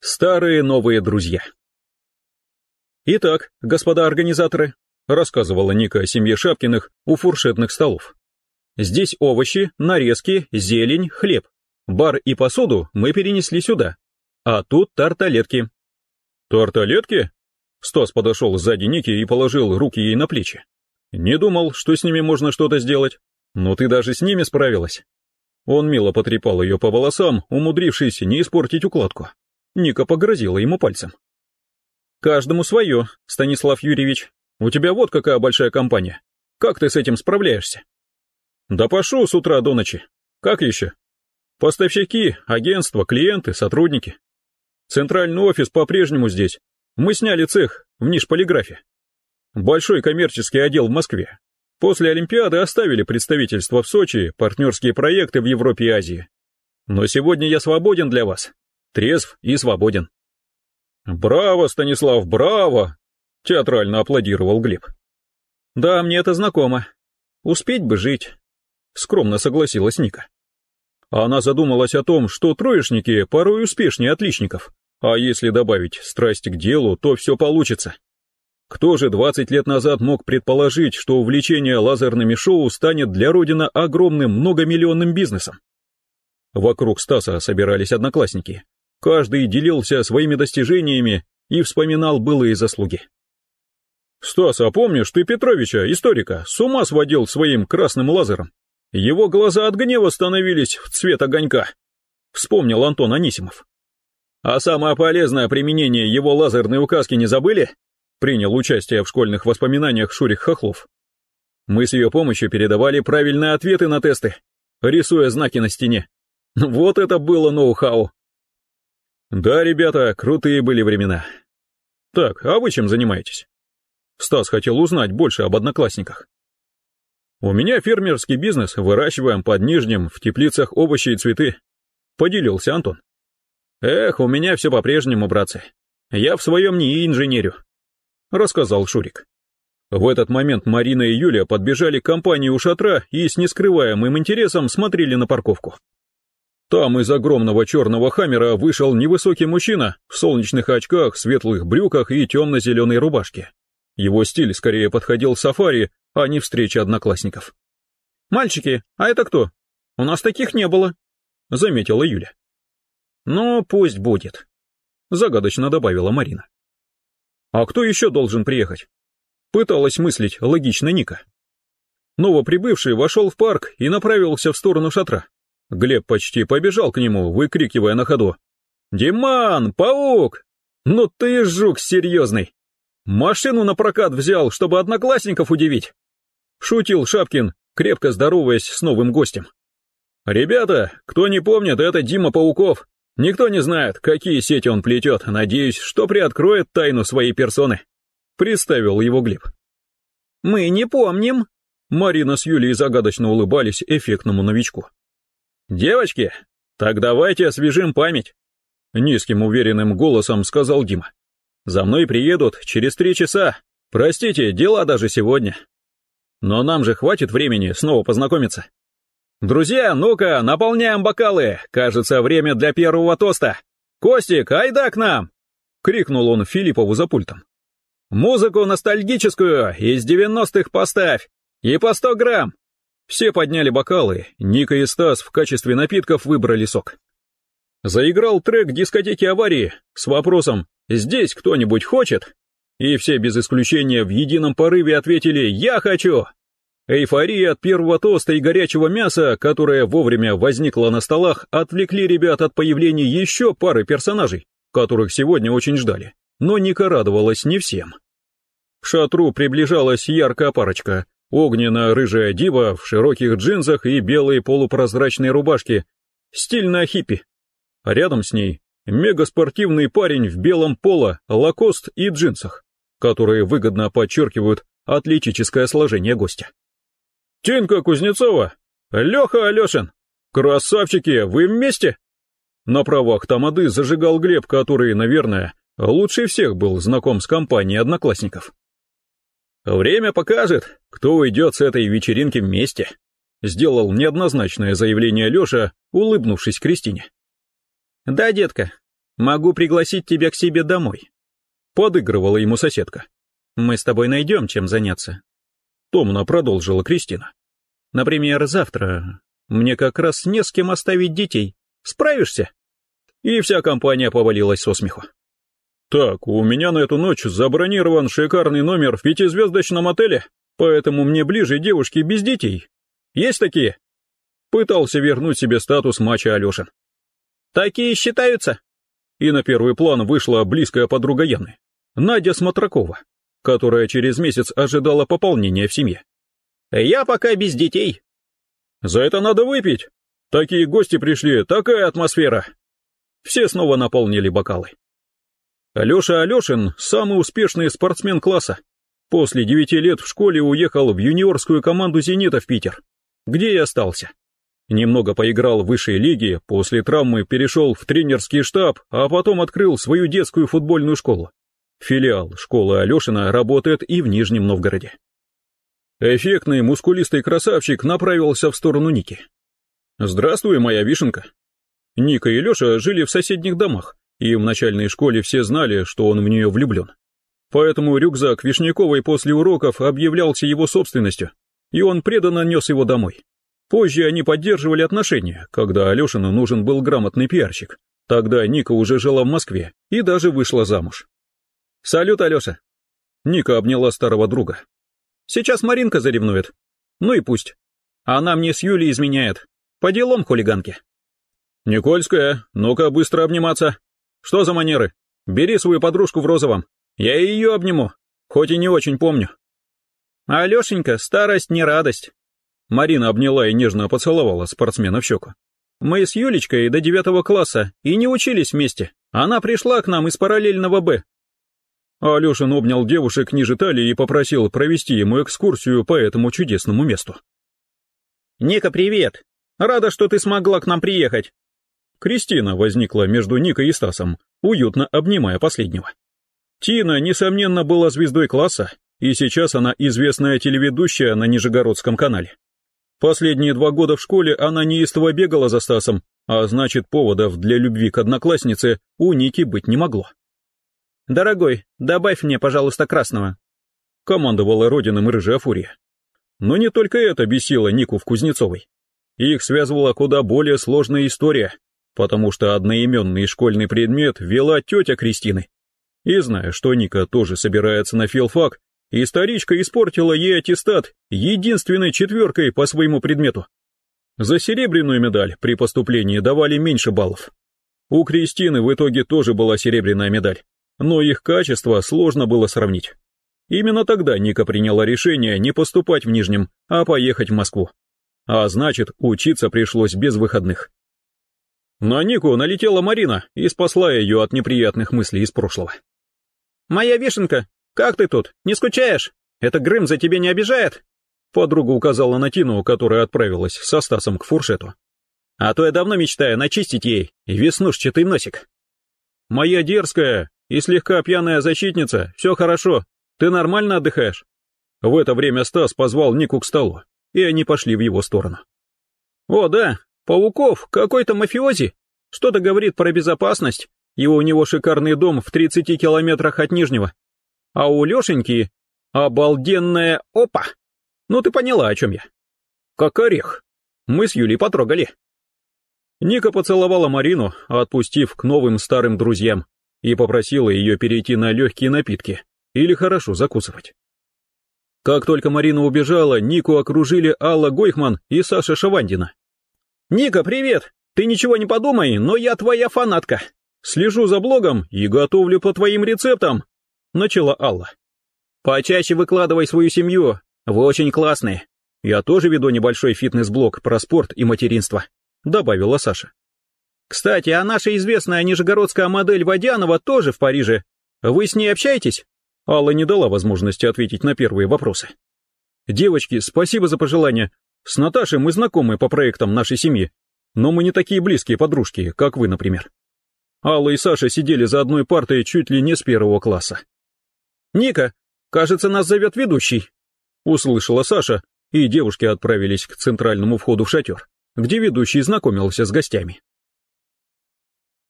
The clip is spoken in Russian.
Старые новые друзья. Итак, господа организаторы, рассказывала Ника о семье Шапкиных у фуршетных столов. Здесь овощи, нарезки, зелень, хлеб. Бар и посуду мы перенесли сюда. А тут тарталетки. Тарталетки? Стас подошел сзади Ники и положил руки ей на плечи. Не думал, что с ними можно что-то сделать. Но ты даже с ними справилась. Он мило потрепал ее по волосам, умудрившись не испортить укладку. Ника погрозила ему пальцем. «Каждому свое, Станислав Юрьевич. У тебя вот какая большая компания. Как ты с этим справляешься?» «Да пошу с утра до ночи. Как еще? Поставщики, агентства, клиенты, сотрудники. Центральный офис по-прежнему здесь. Мы сняли цех в ниш-полиграфе. Большой коммерческий отдел в Москве. После Олимпиады оставили представительство в Сочи, партнерские проекты в Европе и Азии. Но сегодня я свободен для вас трезв и свободен. «Браво, Станислав, браво!» — театрально аплодировал Глеб. «Да, мне это знакомо. Успеть бы жить», — скромно согласилась Ника. Она задумалась о том, что троечники порой успешнее отличников, а если добавить страсть к делу, то все получится. Кто же 20 лет назад мог предположить, что увлечение лазерными шоу станет для Родина огромным многомиллионным бизнесом? Вокруг Стаса собирались одноклассники, Каждый делился своими достижениями и вспоминал былые заслуги. «Стас, а помнишь, ты Петровича, историка, с ума сводил своим красным лазером? Его глаза от гнева становились в цвет огонька», — вспомнил Антон Анисимов. «А самое полезное применение его лазерной указки не забыли?» Принял участие в школьных воспоминаниях Шурик Хохлов. Мы с ее помощью передавали правильные ответы на тесты, рисуя знаки на стене. Вот это было ноу-хау. Да, ребята, крутые были времена. Так, а вы чем занимаетесь? Стас хотел узнать больше об одноклассниках. У меня фермерский бизнес, выращиваем под Нижним в теплицах овощи и цветы. Поделился Антон. Эх, у меня все по-прежнему, братцы. Я в своем НИИ инженерю. Рассказал Шурик. В этот момент Марина и Юля подбежали к компании у шатра и с нескрываемым интересом смотрели на парковку. Там из огромного черного хаммера вышел невысокий мужчина в солнечных очках, светлых брюках и темно-зеленой рубашке. Его стиль скорее подходил сафари, а не встрече одноклассников. «Мальчики, а это кто? У нас таких не было», — заметила Юля. «Ну, пусть будет», — загадочно добавила Марина. «А кто еще должен приехать?» Пыталась мыслить логично Ника. Новоприбывший вошел в парк и направился в сторону шатра. Глеб почти побежал к нему, выкрикивая на ходу. «Диман, паук! Ну ты жук серьезный! Машину на прокат взял, чтобы одноклассников удивить!» Шутил Шапкин, крепко здороваясь с новым гостем. «Ребята, кто не помнит, это Дима Пауков. Никто не знает, какие сети он плетет. Надеюсь, что приоткроет тайну своей персоны», — представил его Глеб. «Мы не помним», — Марина с Юлей загадочно улыбались эффектному новичку. «Девочки, так давайте освежим память», — низким уверенным голосом сказал Дима. «За мной приедут через три часа. Простите, дела даже сегодня. Но нам же хватит времени снова познакомиться. Друзья, ну-ка, наполняем бокалы. Кажется, время для первого тоста. Костик, айда к нам!» — крикнул он Филиппову за пультом. «Музыку ностальгическую из девяностых поставь! И по сто грамм! Все подняли бокалы, Ника и Стас в качестве напитков выбрали сок. Заиграл трек дискотеки аварии с вопросом «Здесь кто-нибудь хочет?» И все без исключения в едином порыве ответили «Я хочу!». Эйфория от первого тоста и горячего мяса, которое вовремя возникло на столах, отвлекли ребят от появления еще пары персонажей, которых сегодня очень ждали. Но Ника радовалась не всем. К шатру приближалась яркая парочка, Огненно-рыжая дива в широких джинсах и белой полупрозрачной рубашке. Стильно хиппи. А рядом с ней мегаспортивный парень в белом поло, лакост и джинсах, которые выгодно подчеркивают атлетическое сложение гостя. «Тинка Кузнецова! Леха Алешин! Красавчики, вы вместе?» На правах тамады зажигал Глеб, который, наверное, лучше всех был знаком с компанией одноклассников. «Время покажет, кто уйдет с этой вечеринки вместе», сделал неоднозначное заявление Леша, улыбнувшись Кристине. «Да, детка, Могу пригласить тебя к себе домой. Подыгрывала ему соседка. Мы с тобой найдем, чем заняться. Томно продолжила Кристина. Например, завтра мне как раз не с кем оставить детей. Справишься? И вся компания повалилась со смеху. Так, у меня на эту ночь забронирован шикарный номер в пятизвездочном отеле, поэтому мне ближе девушки без детей. Есть такие? Пытался вернуть себе статус матча Алешин. Такие считаются? И на первый план вышла близкая подруга Яны, Надя Смотракова, которая через месяц ожидала пополнения в семье. «Я пока без детей». «За это надо выпить. Такие гости пришли, такая атмосфера». Все снова наполнили бокалы. Алеша Алешин – самый успешный спортсмен класса. После девяти лет в школе уехал в юниорскую команду «Зенита» в Питер, где и остался. Немного поиграл в высшей лиге, после травмы перешел в тренерский штаб, а потом открыл свою детскую футбольную школу. Филиал школы Алешина работает и в Нижнем Новгороде. Эффектный, мускулистый красавчик направился в сторону Ники. «Здравствуй, моя вишенка». Ника и Леша жили в соседних домах, и в начальной школе все знали, что он в нее влюблен. Поэтому рюкзак Вишняковой после уроков объявлялся его собственностью, и он преданно нес его домой. Позже они поддерживали отношения, когда Алешину нужен был грамотный пиарщик. Тогда Ника уже жила в Москве и даже вышла замуж. «Салют, Алеша!» Ника обняла старого друга. «Сейчас Маринка заревнует. Ну и пусть. Она мне с Юлей изменяет. По делам хулиганки». «Никольская, ну-ка быстро обниматься. Что за манеры? Бери свою подружку в розовом. Я ее обниму, хоть и не очень помню». «Алешенька, старость не радость. Марина обняла и нежно поцеловала спортсмена в щеку. «Мы с Юлечкой до девятого класса и не учились вместе. Она пришла к нам из параллельного «Б». Алешин обнял девушек ниже талии и попросил провести ему экскурсию по этому чудесному месту. «Ника, привет! Рада, что ты смогла к нам приехать!» Кристина возникла между Никой и Стасом, уютно обнимая последнего. Тина, несомненно, была звездой класса, и сейчас она известная телеведущая на Нижегородском канале. Последние два года в школе она неистово бегала за Стасом, а значит, поводов для любви к однокласснице у Ники быть не могло. «Дорогой, добавь мне, пожалуйста, красного», — командовала родином рыжая фурия. Но не только это бесило Нику в Кузнецовой. Их связывала куда более сложная история, потому что одноименный школьный предмет вела тетя Кристины. И зная, что Ника тоже собирается на филфак, и старичка испортила ей аттестат единственной четверкой по своему предмету. За серебряную медаль при поступлении давали меньше баллов. У Кристины в итоге тоже была серебряная медаль, но их качество сложно было сравнить. Именно тогда Ника приняла решение не поступать в Нижнем, а поехать в Москву. А значит, учиться пришлось без выходных. На Нику налетела Марина и спасла ее от неприятных мыслей из прошлого. «Моя вишенка, «Как ты тут? Не скучаешь? Это Грым за тебя не обижает?» Подруга указала на Тину, которая отправилась со Стасом к фуршету. «А то я давно мечтаю начистить ей веснушчатый носик». «Моя дерзкая и слегка пьяная защитница, все хорошо. Ты нормально отдыхаешь?» В это время Стас позвал Нику к столу, и они пошли в его сторону. «О, да, Пауков, какой-то мафиози. Что-то говорит про безопасность, и у него шикарный дом в 30 километрах от Нижнего а у Лешеньки обалденная опа. Ну ты поняла, о чем я. Как орех. Мы с Юлей потрогали. Ника поцеловала Марину, отпустив к новым старым друзьям, и попросила ее перейти на легкие напитки или хорошо закусывать. Как только Марина убежала, Нику окружили Алла Гойхман и Саша Шавандина. «Ника, привет! Ты ничего не подумай, но я твоя фанатка. Слежу за блогом и готовлю по твоим рецептам начала Алла. «Почаще выкладывай свою семью, вы очень классные. Я тоже веду небольшой фитнес-блог про спорт и материнство», добавила Саша. «Кстати, а наша известная нижегородская модель Водянова тоже в Париже. Вы с ней общаетесь?» Алла не дала возможности ответить на первые вопросы. «Девочки, спасибо за пожелания. С Наташей мы знакомы по проектам нашей семьи, но мы не такие близкие подружки, как вы, например». Алла и Саша сидели за одной партой чуть ли не с первого класса. «Ника, кажется, нас зовет ведущий», — услышала Саша, и девушки отправились к центральному входу в шатер, где ведущий знакомился с гостями.